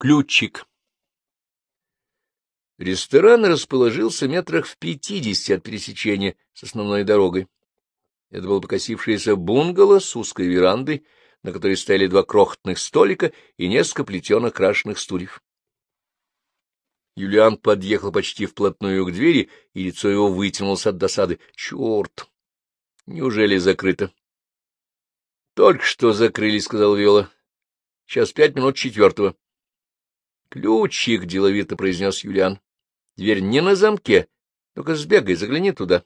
Ключик. Ресторан расположился метрах в пятидесяти от пересечения с основной дорогой. Это был покосившееся бунгало с узкой верандой, на которой стояли два крохотных столика и несколько плетеных крашеных стульев. Юлиан подъехал почти вплотную к двери, и лицо его вытянулось от досады. Черт! Неужели закрыто? — Только что закрыли, — сказал Виола. — Сейчас пять минут четвертого. — Ключик, — деловито произнес Юлиан. — Дверь не на замке. Только сбегай, загляни туда.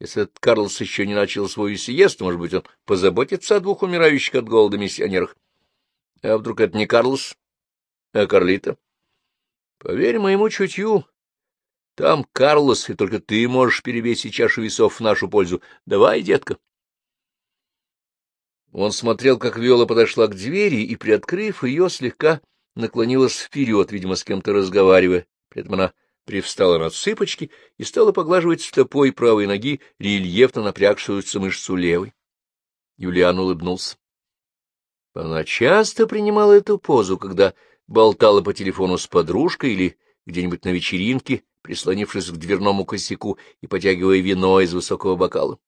Если этот Карлос еще не начал свою сиесту, может быть, он позаботится о двух умирающих от голода миссионерах. А вдруг это не Карлос, а Карлита? Поверь моему чутью, там Карлос, и только ты можешь перевесить чашу весов в нашу пользу. Давай, детка. Он смотрел, как Виола подошла к двери и, приоткрыв ее, слегка наклонилась вперед, видимо, с кем-то разговаривая. При этом она привстала на цыпочки и стала поглаживать стопой правой ноги рельефно напрягшуюся мышцу левой. Юлиан улыбнулся. Она часто принимала эту позу, когда болтала по телефону с подружкой или где-нибудь на вечеринке, прислонившись к дверному косяку и потягивая вино из высокого бокала.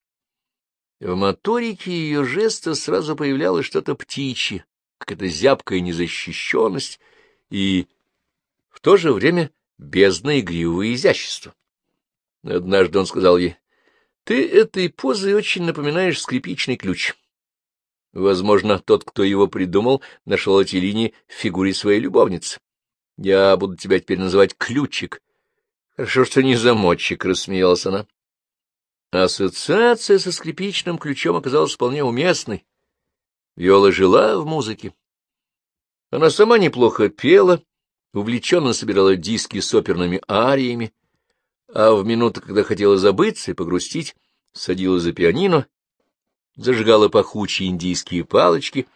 В моторике ее жеста сразу появлялось что-то птичье, какая-то зябкая незащищенность и в то же время бездна игривого изящества. Однажды он сказал ей, — Ты этой позой очень напоминаешь скрипичный ключ. Возможно, тот, кто его придумал, нашел эти линии в фигуре своей любовницы. Я буду тебя теперь называть Ключик. Хорошо, что не замочек, — рассмеялась она. Ассоциация со скрипичным ключом оказалась вполне уместной. Виола жила в музыке. Она сама неплохо пела, увлеченно собирала диски с оперными ариями, а в минуты, когда хотела забыться и погрустить, садилась за пианино зажигала пахучие индийские палочки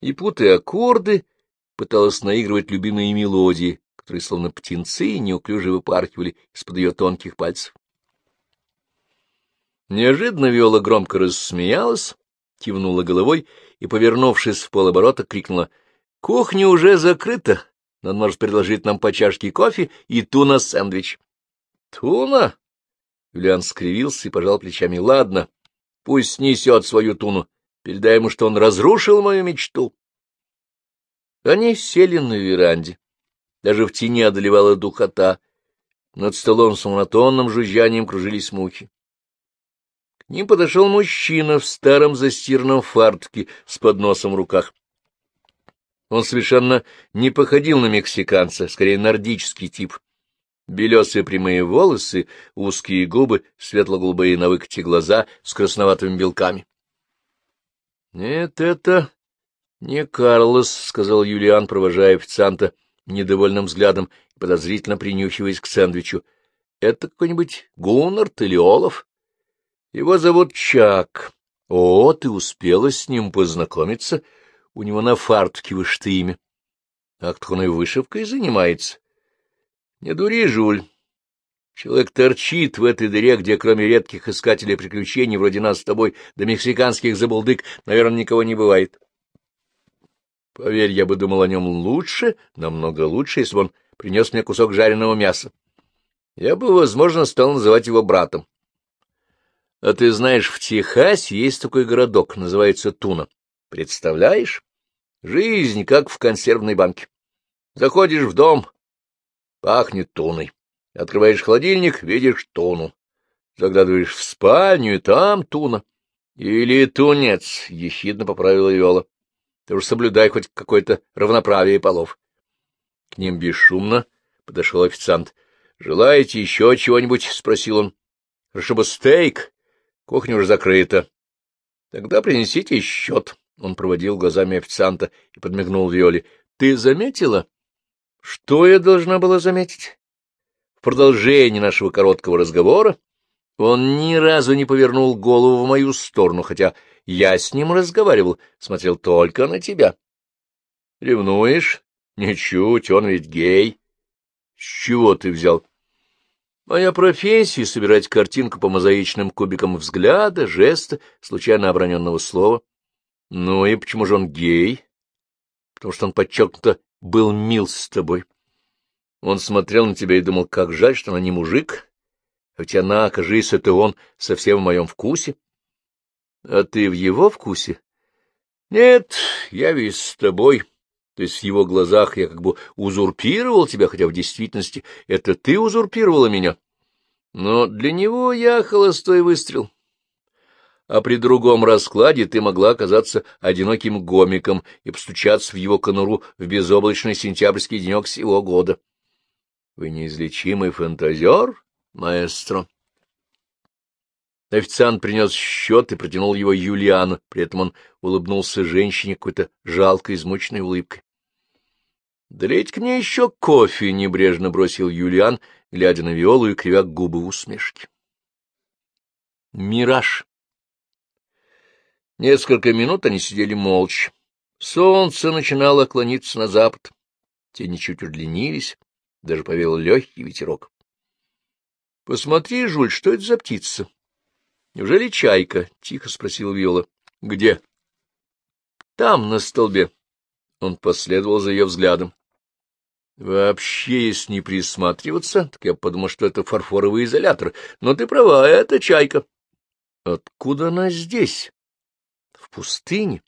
и, путая аккорды, пыталась наигрывать любимые мелодии, которые, словно птенцы, неуклюже выпархивали из-под ее тонких пальцев. Неожиданно Виола громко рассмеялась, кивнула головой и, повернувшись в полоборота, крикнула «Кухня уже закрыта, он может предложить нам по чашке кофе и туна-сэндвич». «Туна?» Юлиан скривился и пожал плечами. «Ладно, Пусть снесет свою туну. Передай ему, что он разрушил мою мечту. Они сели на веранде. Даже в тени одолевала духота. Над столом с монотонным жужжанием кружились мухи. К ним подошел мужчина в старом застиранном фартуке с подносом в руках. Он совершенно не походил на мексиканца, скорее нордический тип. Белесые прямые волосы, узкие губы, светло-голубые на выкате глаза с красноватыми белками. — Нет, это не Карлос, — сказал Юлиан, провожая официанта недовольным взглядом и подозрительно принюхиваясь к сэндвичу. — Это какой-нибудь Гуннард или Олаф? Его зовут Чак. О, ты успела с ним познакомиться? У него на фартуке вышито имя. Актурной вышивкой занимается. Не дури, Жуль. Человек торчит в этой дыре, где кроме редких искателей приключений, вроде нас с тобой, до мексиканских забулдык, наверное, никого не бывает. Поверь, я бы думал о нем лучше, намного лучше, если бы он принес мне кусок жареного мяса. Я бы, возможно, стал называть его братом. А ты знаешь, в Техасе есть такой городок, называется Туна. Представляешь? Жизнь, как в консервной банке. Заходишь в дом, Пахнет туной. Открываешь холодильник, видишь туну. Заглядываешь в спальню, и там туна. Или тунец, — ехидно поправила Виола. Ты уж соблюдай хоть какое-то равноправие полов. К ним бесшумно подошел официант. — Желаете еще чего-нибудь? — спросил он. — Хорошо бы стейк. Кухня уже закрыта. — Тогда принесите счет. Он проводил глазами официанта и подмигнул Виоле. — Ты заметила? Что я должна была заметить? В продолжении нашего короткого разговора он ни разу не повернул голову в мою сторону, хотя я с ним разговаривал, смотрел только на тебя. Ревнуешь? Ничуть, он ведь гей. С чего ты взял? Моя профессия — собирать картинку по мозаичным кубикам взгляда, жеста, случайно оброненного слова. Ну и почему же он гей? Потому что он подчеркнуто был мил с тобой. Он смотрел на тебя и думал, как жаль, что она не мужик, хотя она, окажись, это он совсем в моем вкусе. А ты в его вкусе? Нет, я весь с тобой. То есть в его глазах я как бы узурпировал тебя, хотя в действительности это ты узурпировала меня. Но для него я холостой выстрел. А при другом раскладе ты могла оказаться одиноким гомиком и постучаться в его конуру в безоблачный сентябрьский денек сего года. Вы неизлечимый фантазер, маэстро? Официант принес счет и протянул его Юлиану, при этом он улыбнулся женщине какой-то жалкой, измученной улыбкой. — Долейте мне еще кофе, — небрежно бросил Юлиан, глядя на Виолу и кривя губы в усмешке. Мираж. Несколько минут они сидели молча. Солнце начинало клониться на запад. Тени чуть удлинились, даже повел легкий ветерок. — Посмотри, Жуль, что это за птица? — Неужели чайка? — тихо спросил Виола. — Где? — Там, на столбе. Он последовал за ее взглядом. Вообще, если не присматриваться, так я подумал, что это фарфоровый изолятор. Но ты права, это чайка. Откуда она здесь? В пустыне.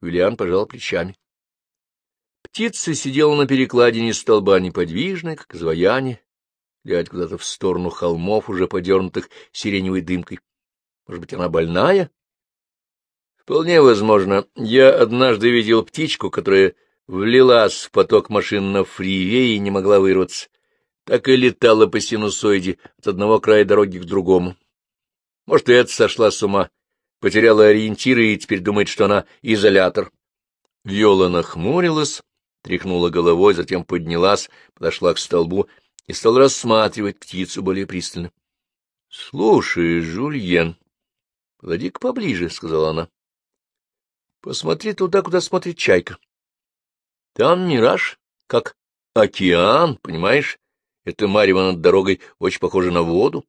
Юлиан пожал плечами. Птица сидела на перекладине столба неподвижная, как изваяние, глядя куда-то в сторону холмов, уже подернутых сиреневой дымкой. Может быть, она больная? Вполне возможно. Я однажды видел птичку, которая влилась в поток машин на фривее и не могла вырваться. Так и летала по синусоиде от одного края дороги к другому. Может, и это сошла с ума, потеряла ориентиры и теперь думает, что она изолятор. Виола нахмурилась, тряхнула головой, затем поднялась, подошла к столбу и стала рассматривать птицу более пристально. — Слушай, Жульен, подойди-ка поближе, — сказала она. — Посмотри туда, куда смотрит чайка. Там мираж, как океан, понимаешь? Это марево над дорогой очень похоже на воду.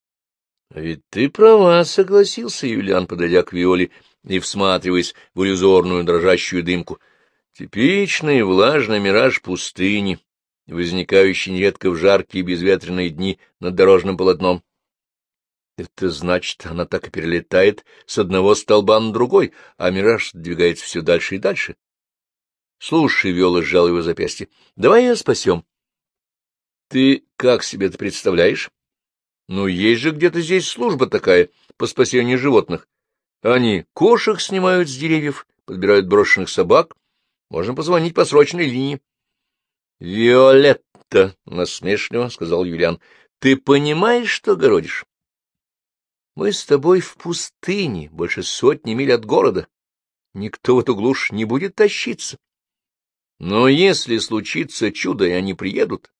— А ведь ты права, — согласился Юлиан, подойдя к Виоле и всматриваясь в иллюзорную дрожащую дымку. Типичный влажный мираж пустыни, возникающий нередко в жаркие безветренные дни над дорожным полотном. Это значит, она так и перелетает с одного столба на другой, а мираж двигается все дальше и дальше. — Слушай, — Виола сжал его запястье, — давай ее спасем. — Ты как себе это представляешь? — Ну, есть же где-то здесь служба такая по спасению животных. Они кошек снимают с деревьев, подбирают брошенных собак. Можно позвонить по срочной линии. — Виолетта, — насмешливо сказал Юлиан, — ты понимаешь, что городишь? Мы с тобой в пустыне, больше сотни миль от города. Никто в эту глушь не будет тащиться. Но если случится чудо, и они приедут,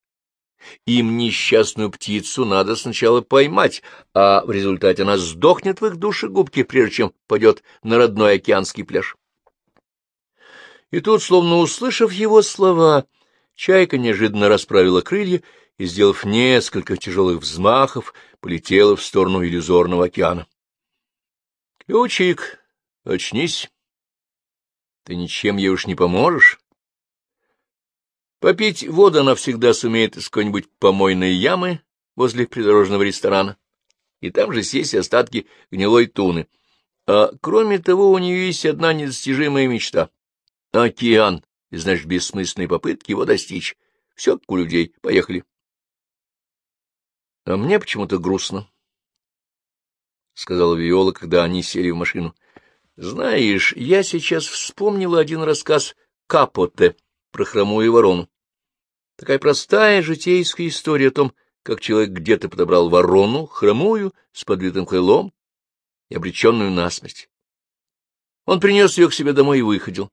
им несчастную птицу надо сначала поймать, а в результате она сдохнет в их душегубке, прежде чем пойдет на родной океанский пляж. И тут, словно услышав его слова, чайка неожиданно расправила крылья и, сделав несколько тяжелых взмахов, полетела в сторону иллюзорного океана. — Ключик, очнись. Ты ничем ей уж не поможешь. Попить воду она всегда сумеет из какой-нибудь помойной ямы возле придорожного ресторана, и там же съесть остатки гнилой туны. А кроме того, у нее есть одна недостижимая мечта — океан, и, значит, бессмысленные попытки его достичь. Все как у людей. Поехали. — А мне почему-то грустно, — сказала Виола, когда они сели в машину. — Знаешь, я сейчас вспомнила один рассказ Капоте про хромую ворону. Такая простая житейская история о том, как человек где-то подобрал ворону, хромую, с подбитым крылом и обреченную насмерть. Он принес ее к себе домой и выходил.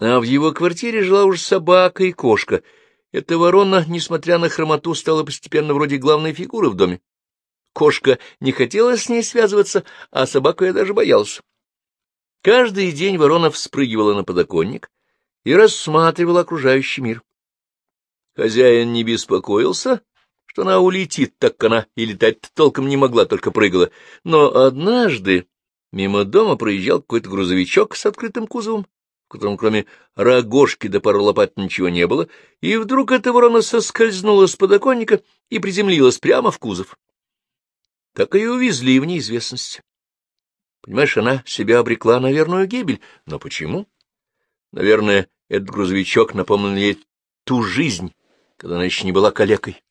А в его квартире жила уже собака и кошка. Эта ворона, несмотря на хромоту, стала постепенно вроде главной фигуры в доме. Кошка не хотела с ней связываться, а собаку я даже боялся. Каждый день ворона вспрыгивала на подоконник, и рассматривал окружающий мир. Хозяин не беспокоился, что она улетит, так как она и летать толком не могла, только прыгала. Но однажды мимо дома проезжал какой-то грузовичок с открытым кузовом, котором кроме рогожки до да пары лопат ничего не было, и вдруг эта ворона соскользнула с подоконника и приземлилась прямо в кузов. Так и увезли в неизвестность. Понимаешь, она себя обрекла на верную гибель. Но почему? Наверное, этот грузовичок напомнил ей ту жизнь, когда она еще не была калекой.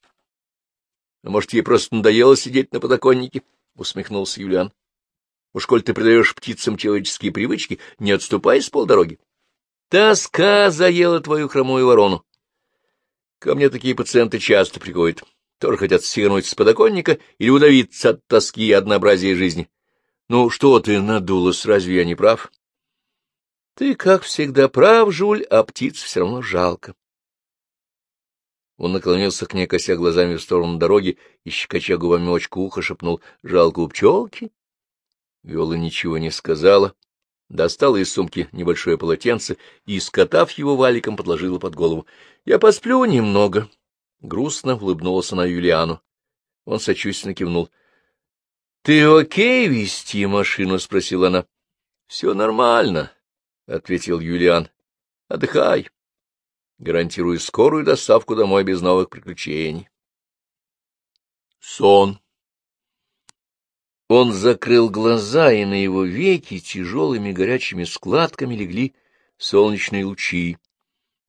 — А может, ей просто надоело сидеть на подоконнике? — усмехнулся Юлиан. — Уж коль ты придаешь птицам человеческие привычки, не отступай с полдороги. Тоска заела твою хромую ворону. Ко мне такие пациенты часто приходят. Тоже хотят свернуть с подоконника или удавиться от тоски и однообразия жизни. Ну, что ты надулась, разве я не прав? Ты, как всегда, прав, Жуль, а птиц все равно жалко. Он наклонился к ней, кося глазами в сторону дороги и, щекоча губами очку уха, шепнул «Жалко у пчелки». Виола ничего не сказала, достала из сумки небольшое полотенце и, скотав его валиком, подложила под голову. — Я посплю немного. Грустно улыбнулась она Юлиану. Он сочувственно кивнул. — Ты окей вести машину? — спросила она. — Все нормально, — ответил Юлиан. — Отдыхай. Гарантирую скорую доставку домой без новых приключений. Сон. Он закрыл глаза, и на его веки тяжелыми горячими складками легли солнечные лучи.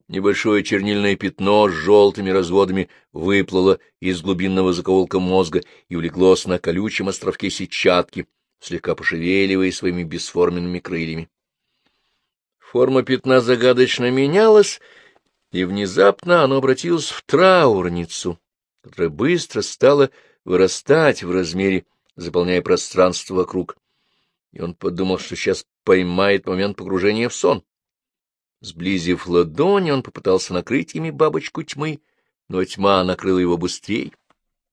Небольшое чернильное пятно с желтыми разводами выплыло из глубинного закоулка мозга и улеглось на колючем островке сетчатки, слегка пошевеливая своими бесформенными крыльями. Форма пятна загадочно менялась, и внезапно оно обратилось в траурницу, которая быстро стала вырастать в размере заполняя пространство вокруг, и он подумал, что сейчас поймает момент погружения в сон. Сблизив ладони, он попытался накрыть ими бабочку тьмы, но тьма накрыла его быстрее.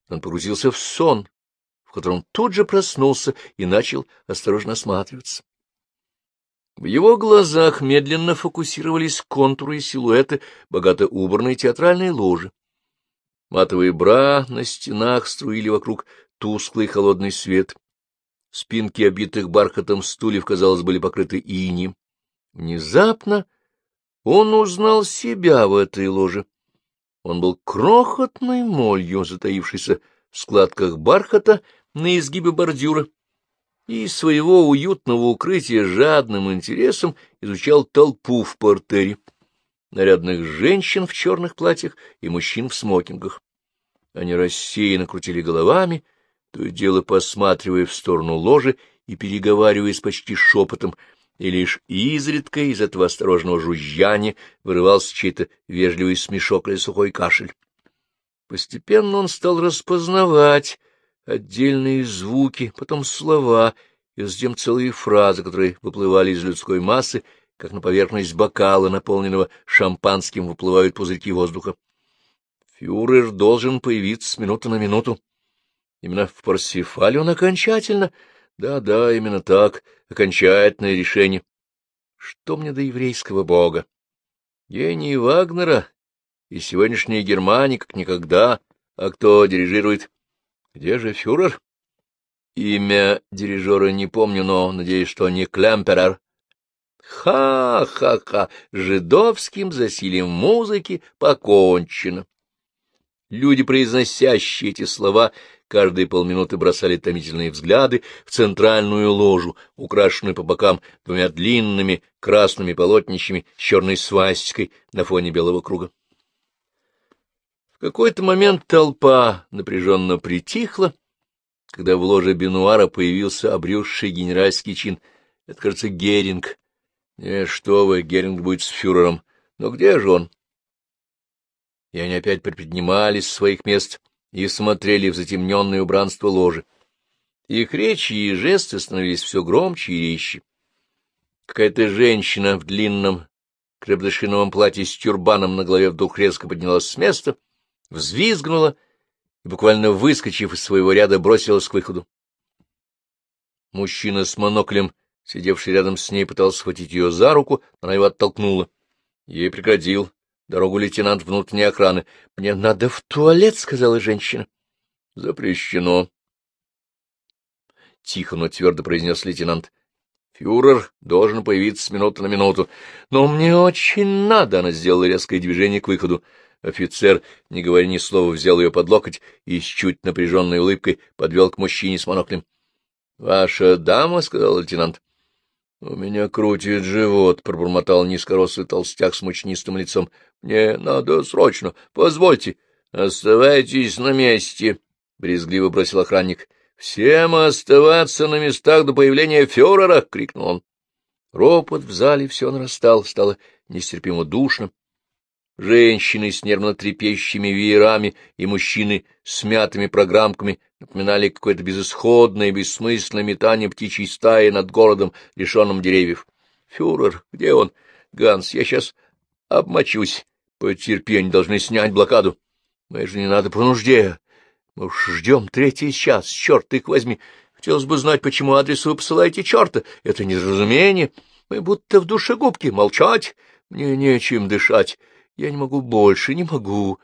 Он погрузился в сон, в котором тут же проснулся и начал осторожно осматриваться. В его глазах медленно фокусировались контуры и силуэты богато убранной театральной ложи. Матовые бра на стенах струили вокруг тусклый холодный свет. Спинки обитых бархатом стульев, казалось, были покрыты инеем. Внезапно он узнал себя в этой ложе. Он был крохотной молью, затаившейся в складках бархата на изгибе бордюра, и из своего уютного укрытия жадным интересом изучал толпу в портере, нарядных женщин в черных платьях и мужчин в смокингах. Они рассеянно крутили головами, то и дело посматривая в сторону ложи и переговариваясь почти шепотом, и лишь изредка из этого осторожного жужжания вырывался чей-то вежливый смешок или сухой кашель. Постепенно он стал распознавать отдельные звуки, потом слова, и затем целые фразы, которые выплывали из людской массы, как на поверхность бокала, наполненного шампанским, выплывают пузырьки воздуха. Фюрер должен появиться с минуты на минуту. Именно в Парсифале он окончательно... Да-да, именно так, окончательное решение. Что мне до еврейского бога? Гений Вагнера и сегодняшняя Германия как никогда. А кто дирижирует? Где же фюрер? Имя дирижера не помню, но надеюсь, что не Клемперер. Ха-ха-ха! Жидовским засилием музыки покончено. Люди, произносящие эти слова, каждые полминуты бросали томительные взгляды в центральную ложу, украшенную по бокам двумя длинными красными полотнищами с черной свастикой на фоне белого круга. В какой-то момент толпа напряженно притихла, когда в ложе Бенуара появился обрюзший генеральский чин. Это, кажется, Геринг. Не, что вы, Геринг будет с фюрером. Но где же он? и они опять приподнимались с своих мест и смотрели в затемненное убранство ложи. Их речи и жесты становились все громче и резче. Какая-то женщина в длинном крепдошиновом платье с тюрбаном на голове вдруг резко поднялась с места, взвизгнула и, буквально выскочив из своего ряда, бросилась к выходу. Мужчина с моноклем, сидевший рядом с ней, пытался схватить ее за руку, но она его оттолкнула. Ей преградил дорогу лейтенант внутренней охраны. — Мне надо в туалет, — сказала женщина. — Запрещено. Тихо, но твердо произнес лейтенант. Фюрер должен появиться с минуты на минуту. Но мне очень надо, — она сделала резкое движение к выходу. Офицер, не говоря ни слова, взял ее под локоть и с чуть напряженной улыбкой подвел к мужчине с моноклем. — Ваша дама, — сказал лейтенант. — У меня крутит живот, — пробормотал низкорослый толстяк с мучнистым лицом. — Мне надо срочно. Позвольте. — Оставайтесь на месте, — брезгливо бросил охранник. — Всем оставаться на местах до появления фюрера! — крикнул он. Ропот в зале все нарастал, стало нестерпимо душно. Женщины с нервно трепещущими веерами и мужчины с мятыми программками напоминали какое-то безысходное, бессмысленное метание птичьей стаи над городом, лишенным деревьев. — Фюрер, где он? — Ганс, я сейчас обмочусь. Потерпи, они должны снять блокаду. Мы же не надо по нужде. Мы уж ждем третий час, черт их возьми. Хотелось бы знать, почему адрес вы посылаете черта. Это недоразумение. Мы будто в душегубке. Молчать? Мне нечем дышать. Я не могу больше, не могу.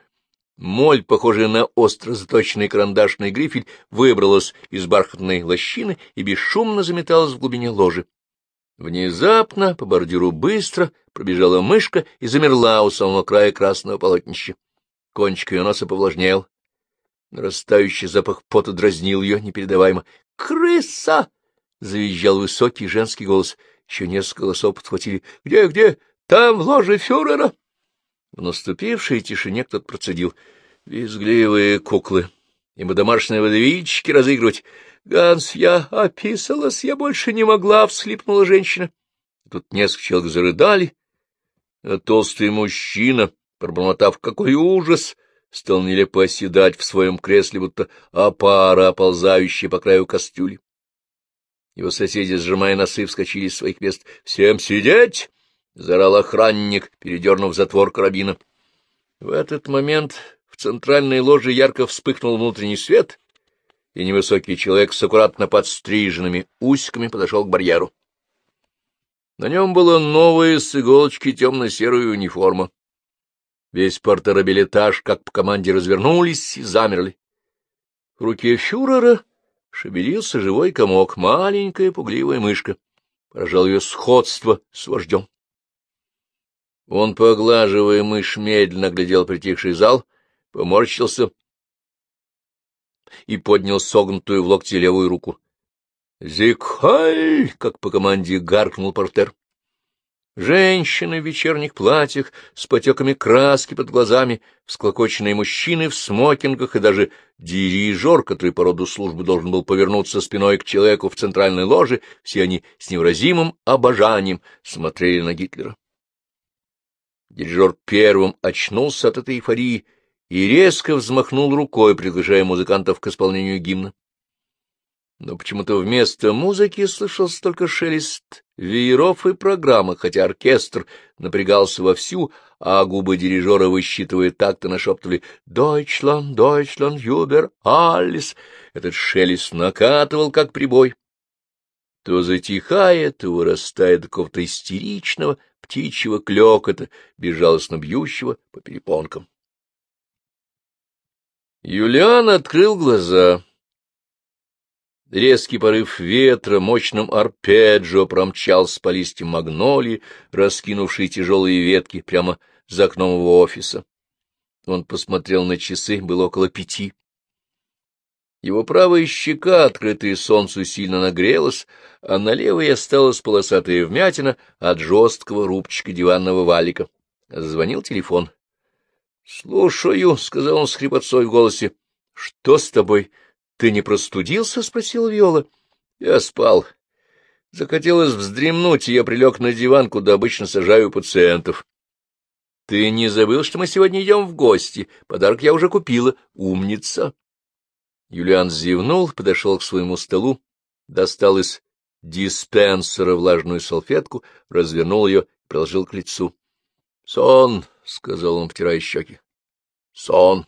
Моль, похожая на остро заточенный карандашный грифель, выбралась из бархатной лощины и бесшумно заметалась в глубине ложи. Внезапно по бордюру быстро пробежала мышка и замерла у самого края красного полотнища. Кончик ее носа повлажнел. Нарастающий запах пота дразнил ее непередаваемо. «Крыса!» — завизжал высокий женский голос. Еще несколько голосов подхватили. «Где, где? Там, в ложе фюрера!» В наступившей тишине кто-то процедил. Визгливые куклы. Ибо домашние водовички разыгрывать. Ганс, я описалась, я больше не могла, — всхлипнула женщина. Тут несколько человек зарыдали. А толстый мужчина, пробормотав какой ужас, стал нелепо оседать в своем кресле, будто опара, оползающая по краю кастрюли. Его соседи, сжимая носы, вскочили из своих мест. — Всем сидеть! — заорал охранник, передернув затвор карабина. В этот момент в центральной ложе ярко вспыхнул внутренний свет, и невысокий человек с аккуратно подстриженными усиками подошел к барьеру. На нем была новая с иголочки темно-серая униформа. Весь портерабилетаж, как по команде, развернулись и замерли. В руке фюрера шевелился живой комок, маленькая пугливая мышка. Поражал ее сходство с вождем. Он, поглаживая мышь, медленно глядел притихший зал, поморщился и поднял согнутую в локте левую руку. «Зикхай!» — как по команде гаркнул портер. Женщины в вечерних платьях, с потеками краски под глазами, всклокоченные мужчины в смокингах и даже дирижер, который по роду службы должен был повернуться спиной к человеку в центральной ложе, все они с невыразимым обожанием смотрели на Гитлера. Дирижер первым очнулся от этой эйфории и резко взмахнул рукой, приглашая музыкантов к исполнению гимна. Но почему-то вместо музыки слышался только шелест вееров и программы, хотя оркестр напрягался вовсю, а губы дирижера, высчитывая такты, нашептывали «Дойчланд, Дойчланд, Юбер, Алис». Этот шелест накатывал, как прибой. То затихает, то вырастает какого-то истеричного птичьего клёкота, безжалостно бьющего по перепонкам. Юлиан открыл глаза. Резкий порыв ветра мощным арпеджио промчался по листьям магнолии, раскинувшие тяжелые ветки прямо за окном его офиса. Он посмотрел на часы, было около пяти. Его правая щека, открытая солнцу, сильно нагрелась, а на левой осталась полосатая вмятина от жесткого рубчика диванного валика. Звонил телефон. — Слушаю, — сказал он с хрипотцой в голосе. — Что с тобой? Ты не простудился? — спросил Виола. — Я спал. Захотелось вздремнуть, и я прилег на диван, куда обычно сажаю пациентов. — Ты не забыл, что мы сегодня идем в гости? Подарок я уже купила. Умница. Юлиан зевнул, подошел к своему столу, достал из диспенсера влажную салфетку, развернул ее и приложил к лицу. — Сон, — сказал он, потирая щеки. — Сон.